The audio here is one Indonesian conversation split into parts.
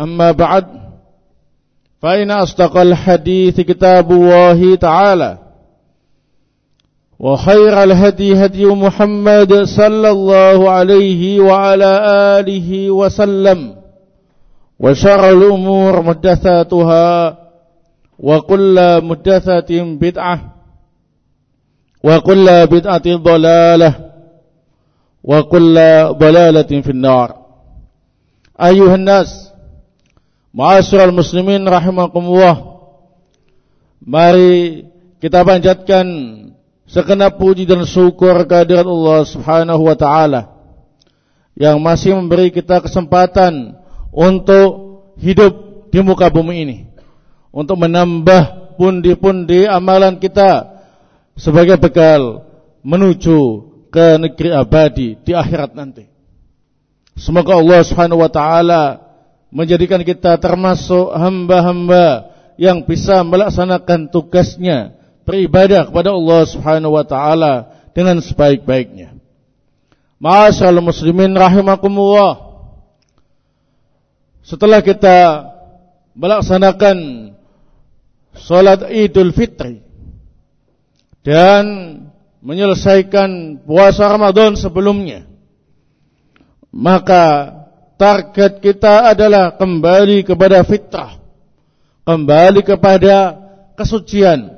أما بعد فإن أصدق الحديث كتاب الله تعالى وخير الهدي هدي محمد صلى الله عليه وعلى آله وسلم وشر الأمور محدثاتها وكل محدثة بدعة وكل بدعة ضلالة وكل ضلالة في النار. أيها الناس Ma'asyiral muslimin rahimakumullah Mari kita panjatkan segenap puji dan syukur kehadirat Allah Subhanahu wa taala yang masih memberi kita kesempatan untuk hidup di muka bumi ini untuk menambah pundi-pundi amalan kita sebagai bekal menuju ke negeri abadi di akhirat nanti. Semoga Allah Subhanahu wa taala menjadikan kita termasuk hamba-hamba yang bisa melaksanakan tugasnya beribadah kepada Allah Subhanahu wa taala dengan sebaik-baiknya. Ma'asyiral muslimin rahimakumullah. Setelah kita melaksanakan salat Idul Fitri dan menyelesaikan puasa Ramadan sebelumnya, maka target kita adalah kembali kepada fitrah, kembali kepada kesucian,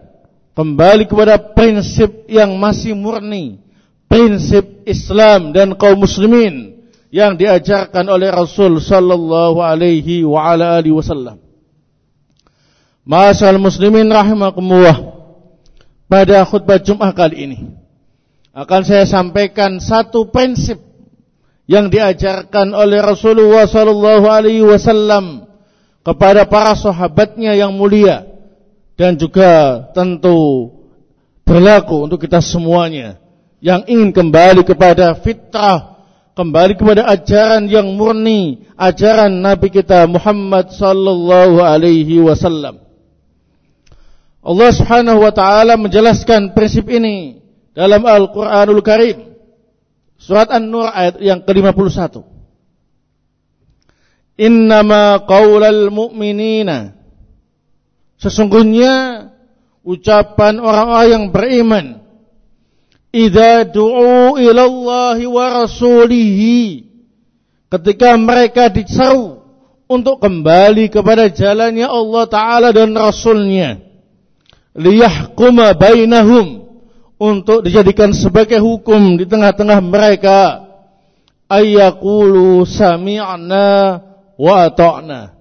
kembali kepada prinsip yang masih murni, prinsip Islam dan kaum muslimin yang diajarkan oleh Rasul sallallahu alaihi wa ala alihi wasallam. Masal muslimin rahimakumullah. Pada khutbah Jumat kali ini akan saya sampaikan satu prinsip yang diajarkan oleh Rasulullah sallallahu alaihi wasallam kepada para sahabatnya yang mulia dan juga tentu berlaku untuk kita semuanya yang ingin kembali kepada fitrah, kembali kepada ajaran yang murni, ajaran Nabi kita Muhammad sallallahu alaihi wasallam. Allah Subhanahu wa taala menjelaskan prinsip ini dalam Al-Qur'anul Karim. Surat An-Nur ayat yang ke-51. Innama qaulal mu'minina. Sesungguhnya ucapan orang-orang yang beriman. Idza du'u ila Allah wa rasulihi. Ketika mereka diseru untuk kembali kepada jalannya Allah taala dan rasulnya. Liyahkuma bainahum untuk dijadikan sebagai hukum di tengah-tengah mereka. Ayyaqulu sami'na wa ata'na.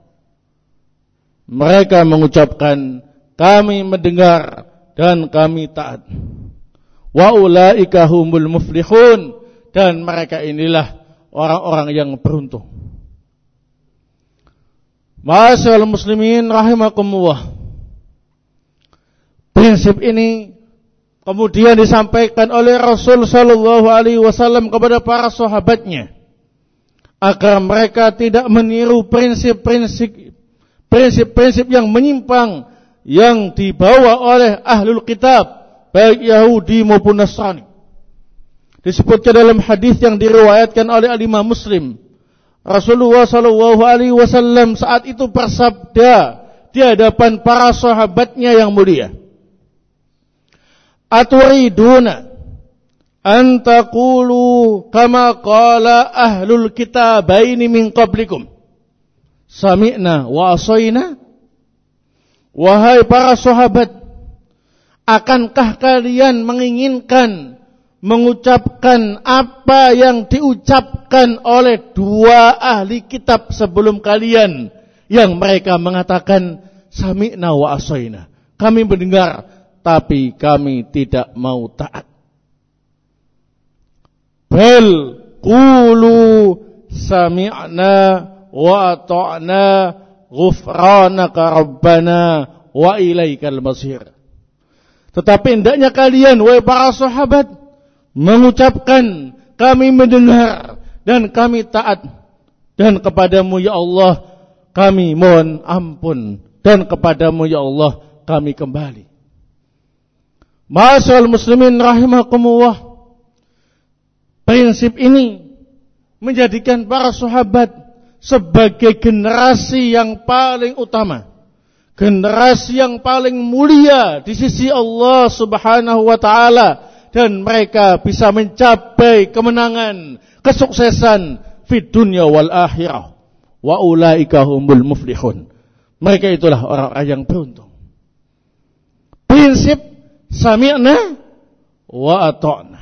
Mereka mengucapkan kami mendengar dan kami taat. Wa ulaika humul muflihun. Dan mereka inilah orang-orang yang beruntung. Masyaallah muslimin rahimakumullah. Prinsip ini kemudian disampaikan oleh Rasul sallallahu alaihi wasallam kepada para sahabatnya agar mereka tidak meniru prinsip-prinsip prinsip-prinsip yang menyimpang yang dibawa oleh ahlul kitab baik Yahudi maupun Nasrani. Disebutkan dalam hadis yang diriwayatkan oleh Imam Muslim, Rasulullah Shallallahu Alaihi Wasallam saat itu bersabda di hadapan para sahabatnya yang mulia. Aturiduna an taqulu kama qala ahlul kitabaini min qablikum. Sami'na wa asayna. Wahai para sahabat, akankah kalian menginginkan mengucapkan apa yang diucapkan oleh dua ahli kitab sebelum kalian yang mereka mengatakan sami'na wa asoina. Kami mendengar tapi kami tidak mau taat. Bal qulu sami'na wa ata'na ghufranaka rabbana wa ilaikal masir. Tetapi hendaknya kalian wahai para sahabat mengucapkan kami mendengar dan kami taat dan kepadamu ya Allah kami mohon ampun dan kepadamu ya Allah kami kembali. Masyaallah muslimin rahimakumullah. Prinsip ini menjadikan para sahabat sebagai generasi yang paling utama. Generasi yang paling mulia di sisi Allah Subhanahu wa taala dan mereka bisa mencapai kemenangan, kesuksesan fid dunya wal akhirah. Wa ulaika humul muflihun. Mereka itulah orang-orang yang beruntung. Prinsip sami'na wa ata'na.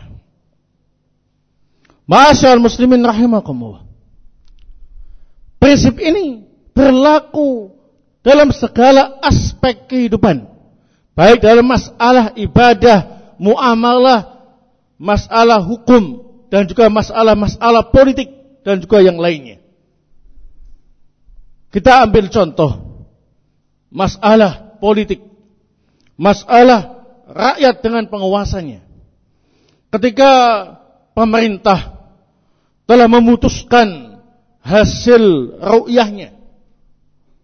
Masyaallah muslimin rahimakumullah. Prinsip ini berlaku dalam segala aspek kehidupan. Baik dalam masalah ibadah, muamalah, masalah hukum dan juga masalah-masalah politik dan juga yang lainnya. Kita ambil contoh masalah politik, masalah rakyat dengan penguasanya. Ketika pemerintah telah memutuskan hasil ru'yahnya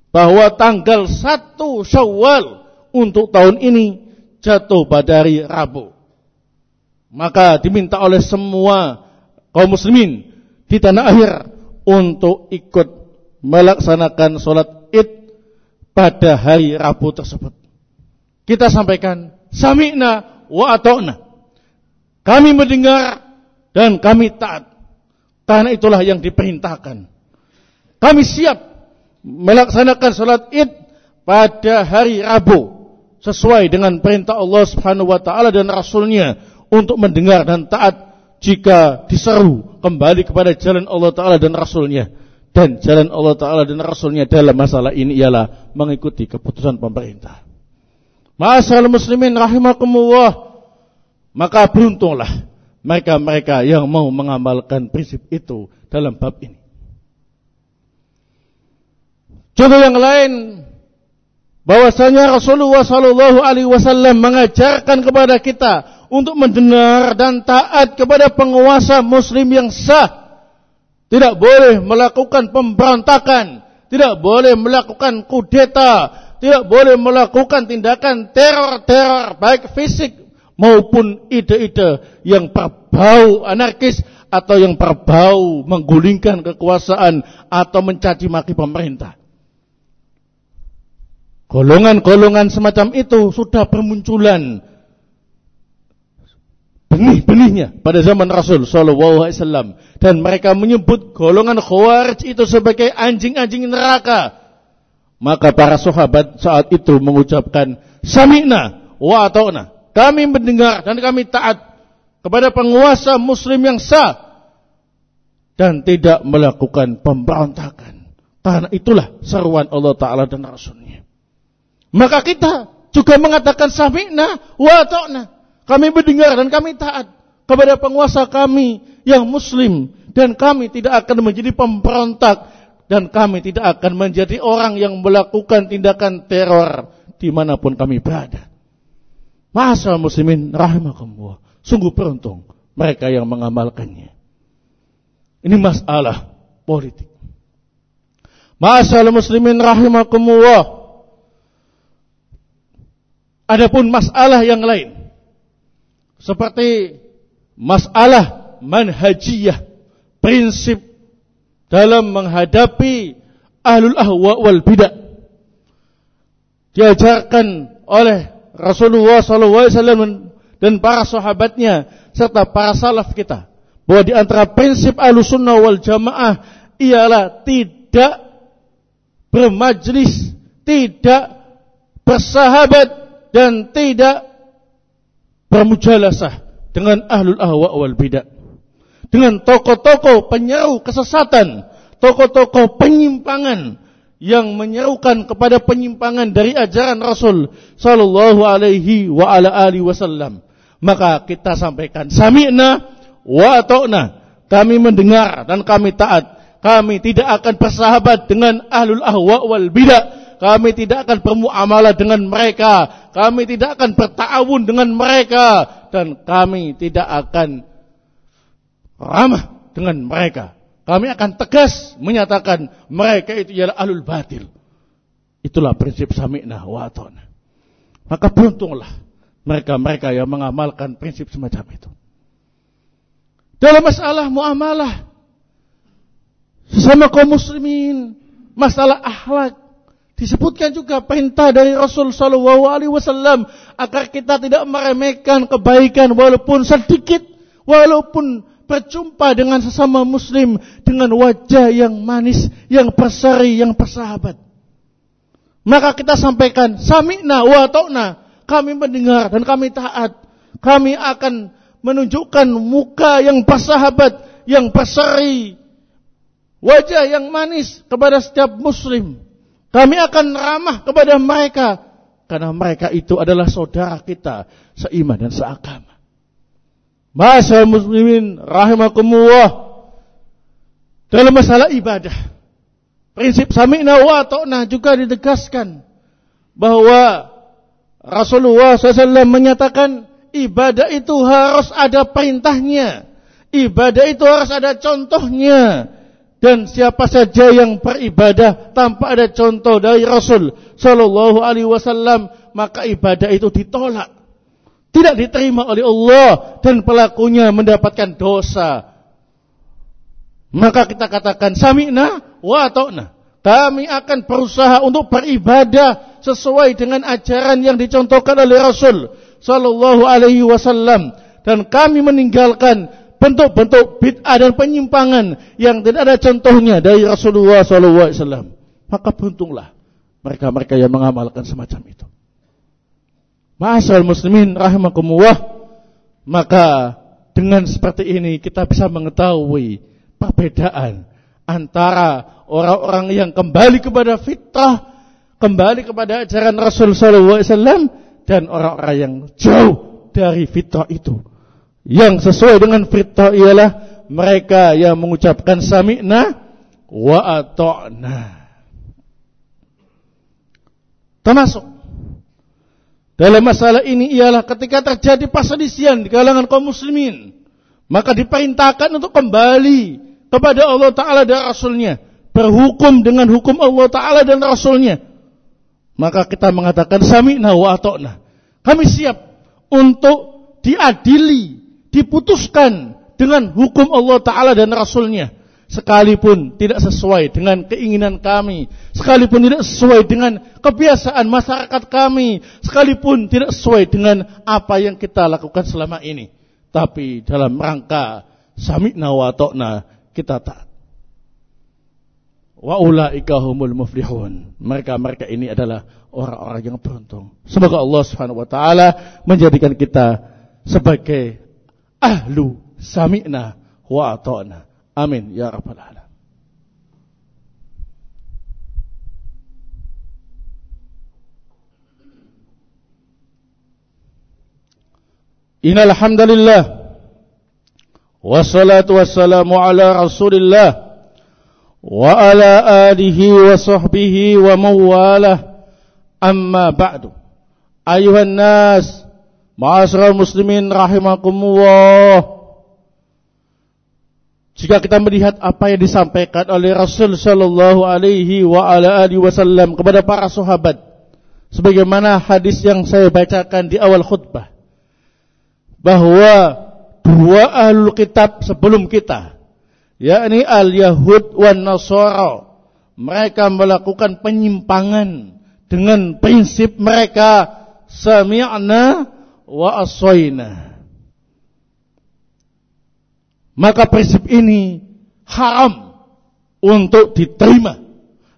bahwa tanggal 1 Syawal untuk tahun ini jatuh pada hari Rabu. Maka diminta oleh semua kaum muslimin di tanah akhir untuk ikut melaksanakan sholat id pada hari Rabu tersebut. Kita sampaikan, sami'na wa ata'na. Kami mendengar dan kami taat. Karena itulah yang diperintahkan. Kami siap melaksanakan sholat id pada hari Rabu sesuai dengan perintah Allah Subhanahu wa taala dan rasulnya untuk mendengar dan taat jika diseru kembali kepada jalan Allah taala dan rasulnya dan jalan Allah taala dan rasulnya dalam masalah ini ialah mengikuti keputusan pemerintah. Masalah muslimin rahimakumullah maka beruntunglah mereka-mereka yang mau mengamalkan prinsip itu dalam bab ini. Contoh yang lain bahwasanya Rasulullah Shallallahu Alaihi Wasallam mengajarkan kepada kita untuk mendengar dan taat kepada penguasa Muslim yang sah. Tidak boleh melakukan pemberontakan, tidak boleh melakukan kudeta, tidak boleh melakukan tindakan teror-teror baik fisik maupun ide-ide yang berbau anarkis atau yang berbau menggulingkan kekuasaan atau mencaci maki pemerintah. Golongan-golongan semacam itu sudah bermunculan benih-benihnya pada zaman Rasul Shallallahu Alaihi Wasallam dan mereka menyebut golongan Khawarij itu sebagai anjing-anjing neraka. Maka para sahabat saat itu mengucapkan sami'na wa ata'na. Kami mendengar dan kami taat kepada penguasa muslim yang sah dan tidak melakukan pemberontakan. Karena itulah seruan Allah Ta'ala dan Rasulnya. Maka kita juga mengatakan sami'na wa ta'na. Kami mendengar dan kami taat kepada penguasa kami yang muslim dan kami tidak akan menjadi pemberontak dan kami tidak akan menjadi orang yang melakukan tindakan teror di mana pun kami berada. Masa muslimin rahimakumullah. Sungguh beruntung mereka yang mengamalkannya. Ini masalah politik. Ma'asal muslimin rahimakumullah. Adapun masalah yang lain seperti masalah manhajiyah, prinsip dalam menghadapi ahlul ahwa wal bidah diajarkan oleh Rasulullah SAW dan para sahabatnya serta para salaf kita bahwa di antara prinsip sunnah wal jamaah ialah tidak bermajlis, tidak bersahabat dan tidak bermujalasah dengan ahlul ahwa wal bidah. Dengan tokoh-tokoh penyeru kesesatan, tokoh-tokoh penyimpangan yang menyerukan kepada penyimpangan dari ajaran Rasul sallallahu alaihi wa ala alihi wasallam. Maka kita sampaikan sami'na wa ata'na. Kami mendengar dan kami taat. Kami tidak akan bersahabat dengan ahlul ahwa wal bidah kami tidak akan bermuamalah dengan mereka. Kami tidak akan bertawun dengan mereka. Dan kami tidak akan ramah dengan mereka. Kami akan tegas menyatakan mereka itu ialah alul batil. Itulah prinsip sami'na wa atona. Maka beruntunglah mereka-mereka yang mengamalkan prinsip semacam itu. Dalam masalah muamalah sesama kaum muslimin, masalah akhlak, Disebutkan juga perintah dari Rasul Shallallahu Alaihi Wasallam agar kita tidak meremehkan kebaikan walaupun sedikit, walaupun berjumpa dengan sesama Muslim dengan wajah yang manis, yang berseri, yang bersahabat. Maka kita sampaikan, sami'na wa ta'na. Kami mendengar dan kami taat. Kami akan menunjukkan muka yang bersahabat, yang berseri, wajah yang manis kepada setiap Muslim. Kami akan ramah kepada mereka karena mereka itu adalah saudara kita seiman dan seagama. Masa muslimin rahimakumullah dalam masalah ibadah. Prinsip sami'na wa ta'na juga ditegaskan bahwa Rasulullah SAW menyatakan ibadah itu harus ada perintahnya. Ibadah itu harus ada contohnya. Dan siapa saja yang beribadah tanpa ada contoh dari Rasul Shallallahu Alaihi Wasallam, maka ibadah itu ditolak, tidak diterima oleh Allah dan pelakunya mendapatkan dosa. Maka kita katakan sami'na wa ta'na. Kami akan berusaha untuk beribadah sesuai dengan ajaran yang dicontohkan oleh Rasul Shallallahu Alaihi Wasallam dan kami meninggalkan bentuk-bentuk bid'ah dan penyimpangan yang tidak ada contohnya dari Rasulullah SAW. Maka beruntunglah mereka-mereka yang mengamalkan semacam itu. Ma'asal muslimin rahimakumullah. Maka dengan seperti ini kita bisa mengetahui perbedaan antara orang-orang yang kembali kepada fitrah, kembali kepada ajaran Rasul SAW dan orang-orang yang jauh dari fitrah itu. Yang sesuai dengan fitrah ialah mereka yang mengucapkan sami'na wa ata'na. Termasuk dalam masalah ini ialah ketika terjadi perselisihan di kalangan kaum muslimin, maka diperintahkan untuk kembali kepada Allah Ta'ala dan Rasulnya. Berhukum dengan hukum Allah Ta'ala dan Rasulnya. Maka kita mengatakan sami'na wa ata'na. Kami siap untuk diadili diputuskan dengan hukum Allah Ta'ala dan Rasulnya. Sekalipun tidak sesuai dengan keinginan kami. Sekalipun tidak sesuai dengan kebiasaan masyarakat kami. Sekalipun tidak sesuai dengan apa yang kita lakukan selama ini. Tapi dalam rangka sami'na wa ta'na kita taat. Wa ulaika humul muflihun. Mereka-mereka ini adalah orang-orang yang beruntung. Semoga Allah Subhanahu wa taala menjadikan kita sebagai ahlu sami'na wa ata'na. آمين. يا رب العالمين. إن الحمد لله والصلاة والسلام على رسول الله وعلى آله وصحبه ومواله أما بعد. أيها الناس معاشر المسلمين رحمكم الله. Jika kita melihat apa yang disampaikan oleh Rasul Shallallahu Alaihi wa ala alihi Wasallam kepada para sahabat, sebagaimana hadis yang saya bacakan di awal khutbah, bahwa dua ahlul kitab sebelum kita, yakni al Yahud wan Nasara, mereka melakukan penyimpangan dengan prinsip mereka sami'na wa asoina maka prinsip ini haram untuk diterima.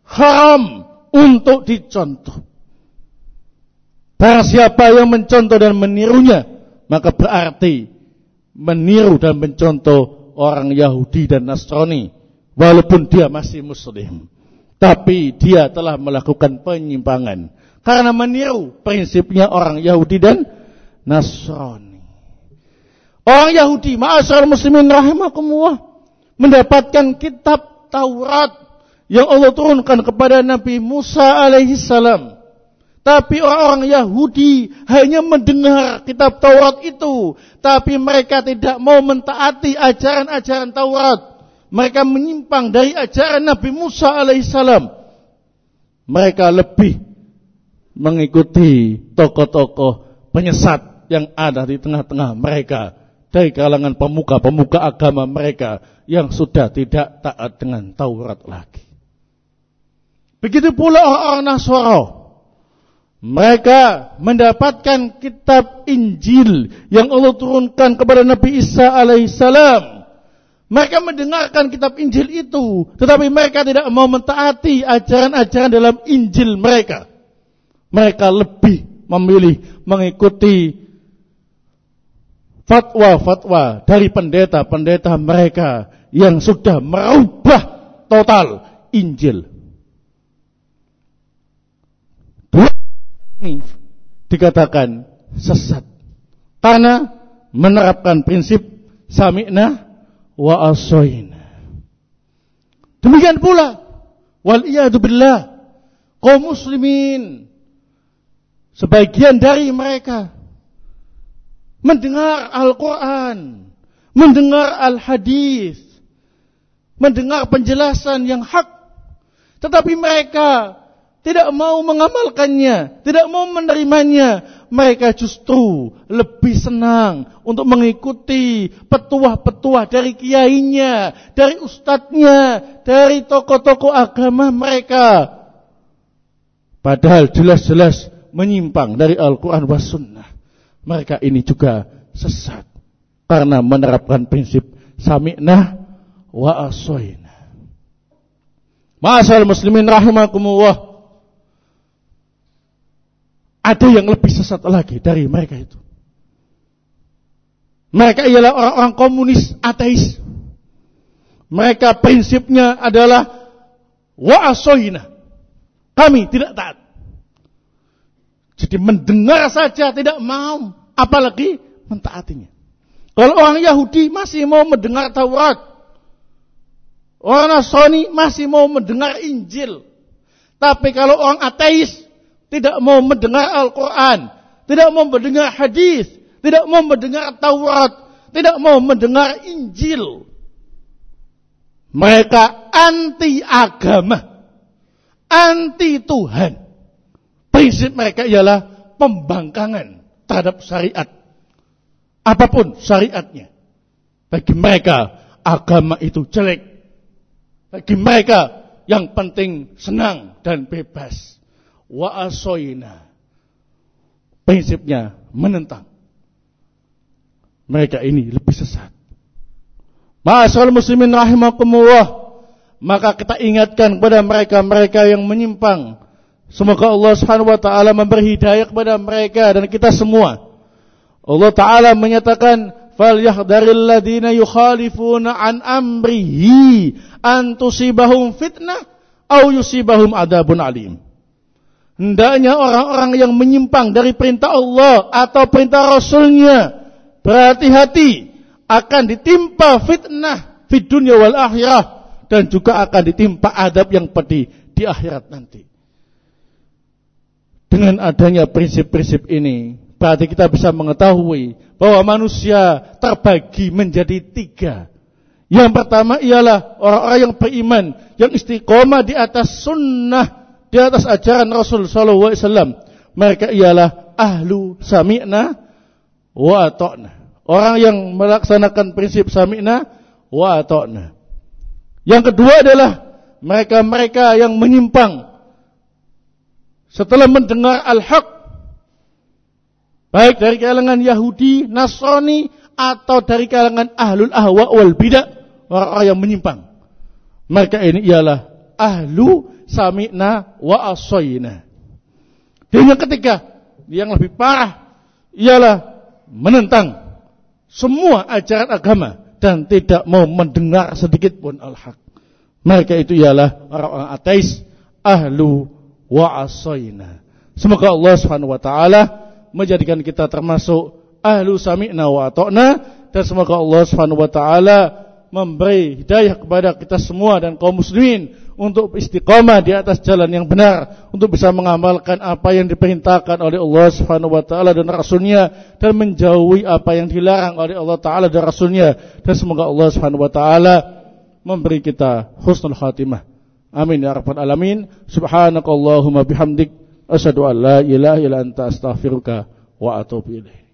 Haram untuk dicontoh. Barang siapa yang mencontoh dan menirunya, maka berarti meniru dan mencontoh orang Yahudi dan Nasrani. Walaupun dia masih muslim. Tapi dia telah melakukan penyimpangan. Karena meniru prinsipnya orang Yahudi dan Nasrani. Orang Yahudi, ma'asyar muslimin rahimakumullah, mendapatkan kitab Taurat yang Allah turunkan kepada Nabi Musa alaihi salam. Tapi orang-orang Yahudi hanya mendengar kitab Taurat itu, tapi mereka tidak mau mentaati ajaran-ajaran Taurat. Mereka menyimpang dari ajaran Nabi Musa alaihissalam. Mereka lebih mengikuti tokoh-tokoh penyesat yang ada di tengah-tengah mereka dari kalangan pemuka-pemuka agama mereka yang sudah tidak taat dengan Taurat lagi. Begitu pula orang-orang Nasara. Mereka mendapatkan kitab Injil yang Allah turunkan kepada Nabi Isa alaihissalam. Mereka mendengarkan kitab Injil itu, tetapi mereka tidak mau mentaati ajaran-ajaran dalam Injil mereka. Mereka lebih memilih mengikuti fatwa-fatwa dari pendeta-pendeta mereka yang sudah merubah total Injil. Dua ini dikatakan sesat karena menerapkan prinsip sami'na wa asoina. Demikian pula wal billah kaum muslimin sebagian dari mereka mendengar Al-Quran, mendengar Al-Hadis, mendengar penjelasan yang hak, tetapi mereka tidak mau mengamalkannya, tidak mau menerimanya. Mereka justru lebih senang untuk mengikuti petuah-petuah dari kiainya, dari ustadznya, dari tokoh-tokoh agama mereka. Padahal jelas-jelas menyimpang dari Al-Quran was sunnah mereka ini juga sesat karena menerapkan prinsip sami'na wa asoina. Masal muslimin rahimakumullah. Ada yang lebih sesat lagi dari mereka itu. Mereka ialah orang-orang komunis ateis. Mereka prinsipnya adalah wa asoina. Kami tidak taat. Jadi mendengar saja tidak mau, apalagi mentaatinya. Kalau orang Yahudi masih mau mendengar Taurat, orang Nasrani masih mau mendengar Injil. Tapi kalau orang ateis tidak mau mendengar Al-Quran, tidak mau mendengar hadis, tidak mau mendengar Taurat, tidak mau mendengar Injil. Mereka anti agama, anti Tuhan. Prinsip mereka ialah pembangkangan terhadap syariat. Apa pun syariatnya. Bagi mereka agama itu jelek. Bagi mereka yang penting senang dan bebas. Wa asoina. Prinsipnya menentang. Mereka ini lebih sesat. Ma'asal muslimin rahimakumullah. Maka kita ingatkan kepada mereka-mereka yang menyimpang Semoga Allah Subhanahu wa taala memberi hidayah kepada mereka dan kita semua. Allah taala menyatakan falyahdharil ladina yukhalifuna an amrihi an tusibahum fitnah au yusibahum adabun alim. Hendaknya orang-orang yang menyimpang dari perintah Allah atau perintah Rasulnya berhati-hati akan ditimpa fitnah di dunia wal akhirah dan juga akan ditimpa adab yang pedih di akhirat nanti. Dengan adanya prinsip-prinsip ini, berarti kita bisa mengetahui bahwa manusia terbagi menjadi tiga. Yang pertama ialah orang-orang yang beriman, yang istiqomah di atas sunnah, di atas ajaran Rasul sallallahu alaihi wasallam. Mereka ialah ahlu sami'na wa ata'na. Orang yang melaksanakan prinsip sami'na wa ata'na. Yang kedua adalah mereka-mereka yang menyimpang setelah mendengar al-haq baik dari kalangan Yahudi, Nasrani atau dari kalangan ahlul ahwa wal bidah orang-orang yang menyimpang. Mereka ini ialah ahlu sami'na wa asoyna. Dan yang ketiga, yang lebih parah ialah menentang semua ajaran agama dan tidak mau mendengar sedikit pun al-haq. Mereka itu ialah orang-orang ateis, ahlu wa asoyna. Semoga Allah Subhanahu wa taala menjadikan kita termasuk ahlu sami'na wa ata'na dan semoga Allah Subhanahu wa taala memberi hidayah kepada kita semua dan kaum muslimin untuk istiqamah di atas jalan yang benar untuk bisa mengamalkan apa yang diperintahkan oleh Allah Subhanahu wa taala dan rasulnya dan menjauhi apa yang dilarang oleh Allah taala dan rasulnya dan semoga Allah Subhanahu wa taala memberi kita husnul khatimah amin ya rabbal alamin. Subhanakallahumma bihamdik. Asyhadu an la ilaha illa anta astaghfiruka wa atubu ilaik